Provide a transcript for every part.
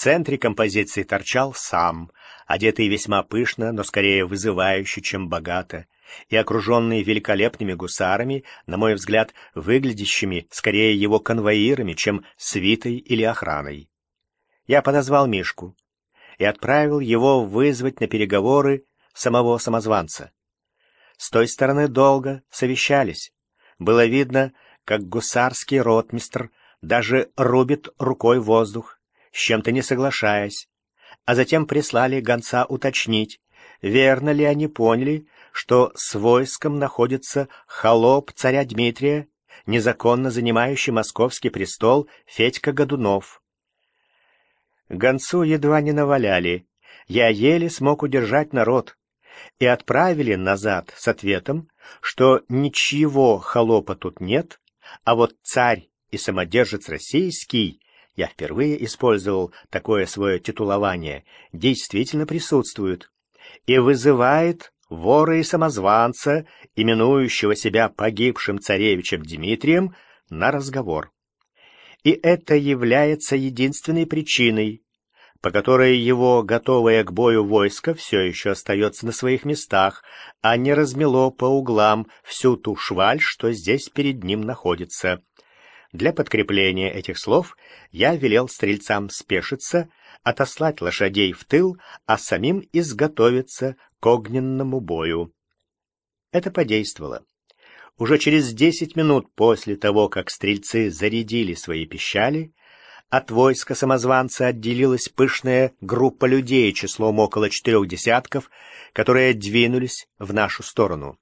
центре композиции торчал сам, одетый весьма пышно, но скорее вызывающе, чем богато, и окруженный великолепными гусарами, на мой взгляд, выглядящими скорее его конвоирами, чем свитой или охраной. Я подозвал Мишку и отправил его вызвать на переговоры самого самозванца. С той стороны долго совещались. Было видно, как гусарский ротмистр даже рубит рукой воздух, с чем-то не соглашаясь, а затем прислали гонца уточнить, верно ли они поняли, что с войском находится холоп царя Дмитрия, незаконно занимающий московский престол Федька Годунов. Гонцу едва не наваляли, я еле смог удержать народ, и отправили назад с ответом, что ничего холопа тут нет, а вот царь и самодержец российский я впервые использовал такое свое титулование, действительно присутствует и вызывает вора и самозванца, именующего себя погибшим царевичем Дмитрием, на разговор. И это является единственной причиной, по которой его готовое к бою войско все еще остается на своих местах, а не размело по углам всю ту шваль, что здесь перед ним находится. Для подкрепления этих слов я велел стрельцам спешиться, отослать лошадей в тыл, а самим изготовиться к огненному бою. Это подействовало. Уже через десять минут после того, как стрельцы зарядили свои пищали, от войска самозванца отделилась пышная группа людей числом около четырех десятков, которые двинулись в нашу сторону.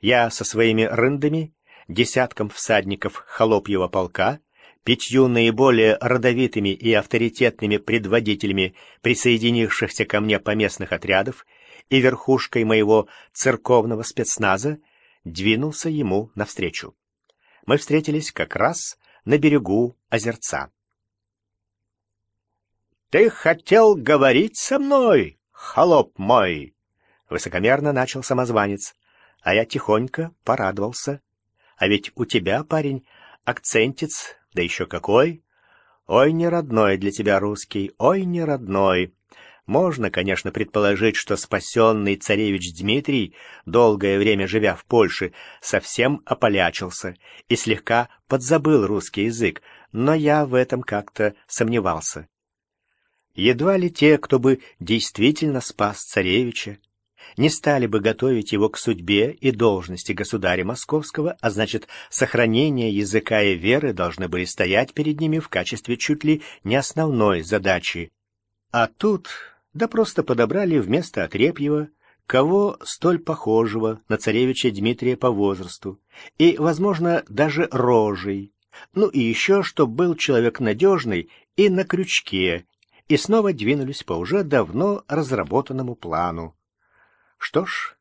Я со своими рындами десятком всадников холопьего полка, пятью наиболее родовитыми и авторитетными предводителями присоединившихся ко мне поместных отрядов и верхушкой моего церковного спецназа двинулся ему навстречу. Мы встретились как раз на берегу озерца. «Ты хотел говорить со мной, холоп мой!» Высокомерно начал самозванец, а я тихонько порадовался. А ведь у тебя, парень, акцентец, да еще какой. Ой, не родной для тебя русский, ой, не родной. Можно, конечно, предположить, что спасенный царевич Дмитрий, долгое время живя в Польше, совсем ополячился и слегка подзабыл русский язык, но я в этом как-то сомневался. Едва ли те, кто бы действительно спас царевича, не стали бы готовить его к судьбе и должности государя московского, а значит, сохранение языка и веры должны были стоять перед ними в качестве чуть ли не основной задачи. А тут, да просто подобрали вместо Отрепьева кого столь похожего на царевича Дмитрия по возрасту, и, возможно, даже рожей, ну и еще, что был человек надежный и на крючке, и снова двинулись по уже давно разработанному плану. Что ж,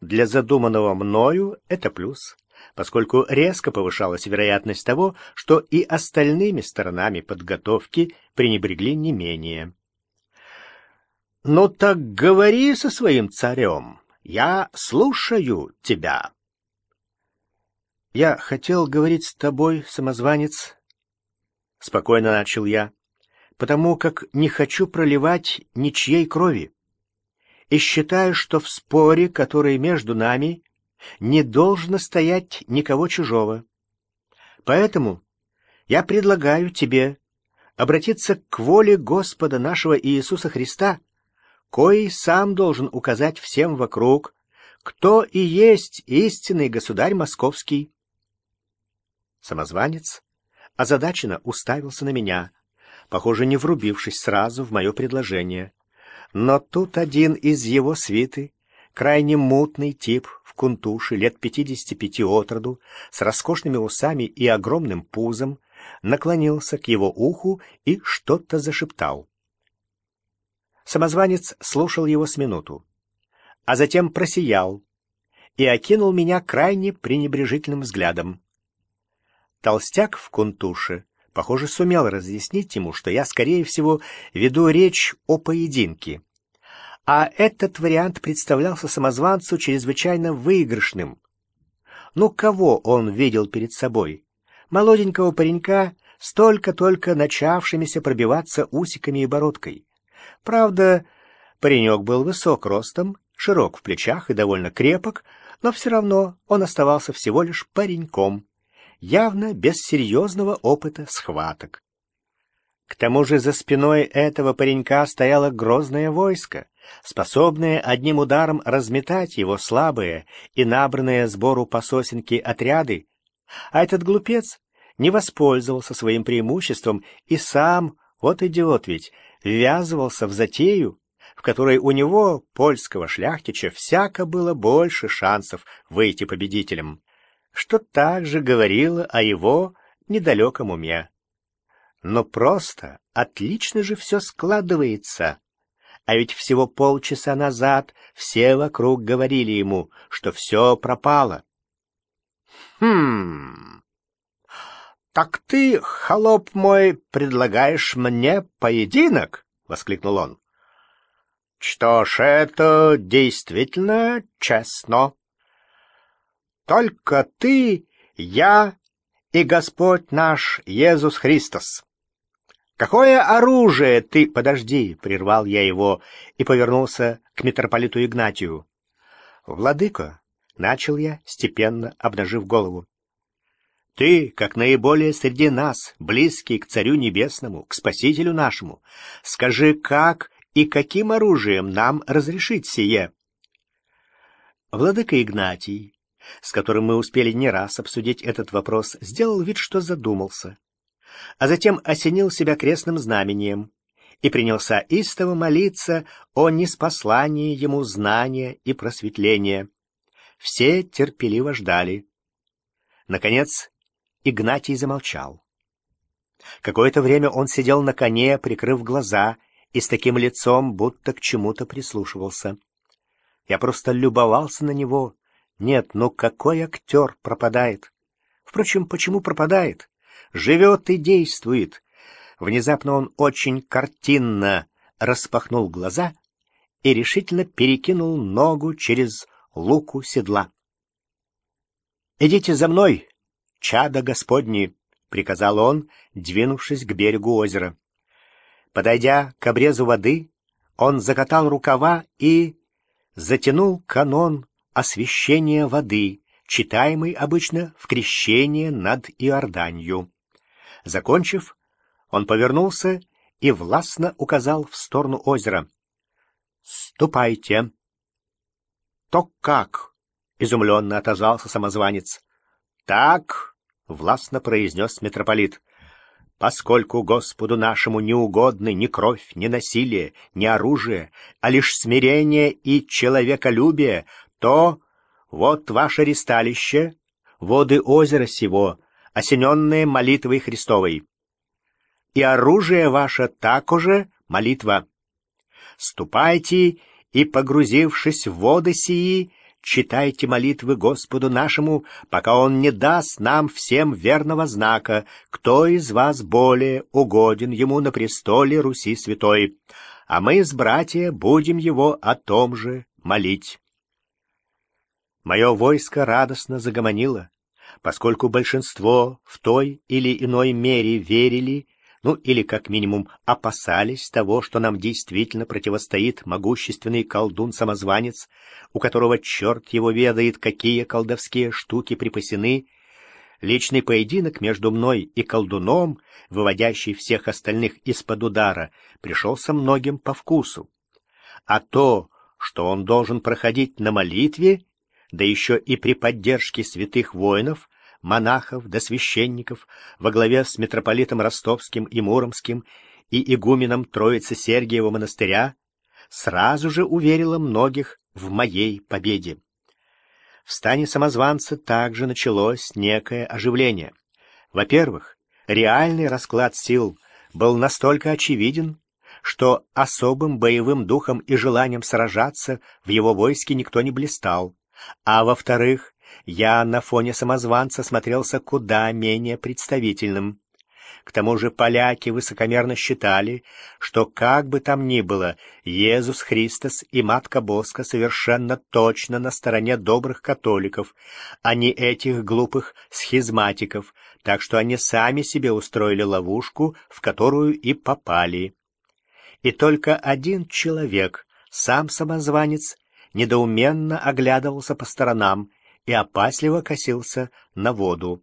для задуманного мною это плюс, поскольку резко повышалась вероятность того, что и остальными сторонами подготовки пренебрегли не менее. «Ну так говори со своим царем, я слушаю тебя». «Я хотел говорить с тобой, самозванец», — спокойно начал я, «потому как не хочу проливать ничьей крови и считаю, что в споре, который между нами, не должно стоять никого чужого. Поэтому я предлагаю тебе обратиться к воле Господа нашего Иисуса Христа, коий сам должен указать всем вокруг, кто и есть истинный государь московский. Самозванец озадаченно уставился на меня, похоже, не врубившись сразу в мое предложение. Но тут один из его свиты, крайне мутный тип в кунтуше, лет 55 от роду, с роскошными усами и огромным пузом, наклонился к его уху и что-то зашептал. Самозванец слушал его с минуту, а затем просиял и окинул меня крайне пренебрежительным взглядом. Толстяк в кунтуше похоже, сумел разъяснить ему, что я, скорее всего, веду речь о поединке. А этот вариант представлялся самозванцу чрезвычайно выигрышным. Ну, кого он видел перед собой? Молоденького паренька с только-только начавшимися пробиваться усиками и бородкой. Правда, паренек был высок ростом, широк в плечах и довольно крепок, но все равно он оставался всего лишь пареньком, явно без серьезного опыта схваток. К тому же за спиной этого паренька стояло грозное войско, способное одним ударом разметать его слабые и набранные сбору по сосенке отряды, а этот глупец не воспользовался своим преимуществом и сам, вот идиот ведь, ввязывался в затею, в которой у него, польского шляхтича, всяко было больше шансов выйти победителем, что также говорило о его недалеком уме. Но просто отлично же все складывается. А ведь всего полчаса назад все вокруг говорили ему, что все пропало. «Хм... Так ты, холоп мой, предлагаешь мне поединок?» — воскликнул он. «Что ж, это действительно честно. Только ты, я и Господь наш Иисус Христос. Какое оружие ты... Подожди, прервал я его и повернулся к митрополиту Игнатию. Владыка, начал я, степенно обнажив голову. Ты, как наиболее среди нас, близкий к Царю Небесному, к Спасителю нашему, скажи, как и каким оружием нам разрешить сие? Владыка Игнатий, с которым мы успели не раз обсудить этот вопрос, сделал вид, что задумался а затем осенил себя крестным знамением и принялся истово молиться о неспослании ему знания и просветления. Все терпеливо ждали. Наконец Игнатий замолчал. Какое-то время он сидел на коне, прикрыв глаза, и с таким лицом будто к чему-то прислушивался. Я просто любовался на него. Нет, ну какой актер пропадает? Впрочем, почему пропадает? живет и действует. Внезапно он очень картинно распахнул глаза и решительно перекинул ногу через луку седла. «Идите за мной, чада Господни!» — приказал он, двинувшись к берегу озера. Подойдя к обрезу воды, он закатал рукава и затянул канон освящения воды, читаемый обычно в крещение над Иорданью. Закончив, он повернулся и властно указал в сторону озера. «Ступайте!» «То как?» — изумленно отозвался самозванец. «Так!» — властно произнес митрополит. «Поскольку Господу нашему не угодны ни кровь, ни насилие, ни оружие, а лишь смирение и человеколюбие, то вот ваше ристалище, воды озера сего, осененные молитвой Христовой. И оружие ваше также молитва. Ступайте и, погрузившись в воды сии, читайте молитвы Господу нашему, пока Он не даст нам всем верного знака, кто из вас более угоден Ему на престоле Руси Святой, а мы с братья будем Его о том же молить. Мое войско радостно загомонило поскольку большинство в той или иной мере верили, ну или как минимум опасались того, что нам действительно противостоит могущественный колдун-самозванец, у которого черт его ведает, какие колдовские штуки припасены, личный поединок между мной и колдуном, выводящий всех остальных из-под удара, пришелся многим по вкусу. А то, что он должен проходить на молитве, да еще и при поддержке святых воинов, монахов да священников во главе с митрополитом Ростовским и Муромским и игуменом Троицы Сергиева монастыря, сразу же уверила многих в моей победе. В стане самозванца также началось некое оживление. Во-первых, реальный расклад сил был настолько очевиден, что особым боевым духом и желанием сражаться в его войске никто не блистал, а во-вторых, я на фоне самозванца смотрелся куда менее представительным. К тому же поляки высокомерно считали, что как бы там ни было, Иисус Христос и Матка Боска совершенно точно на стороне добрых католиков, а не этих глупых схизматиков, так что они сами себе устроили ловушку, в которую и попали. И только один человек, сам самозванец, недоуменно оглядывался по сторонам и опасливо косился на воду.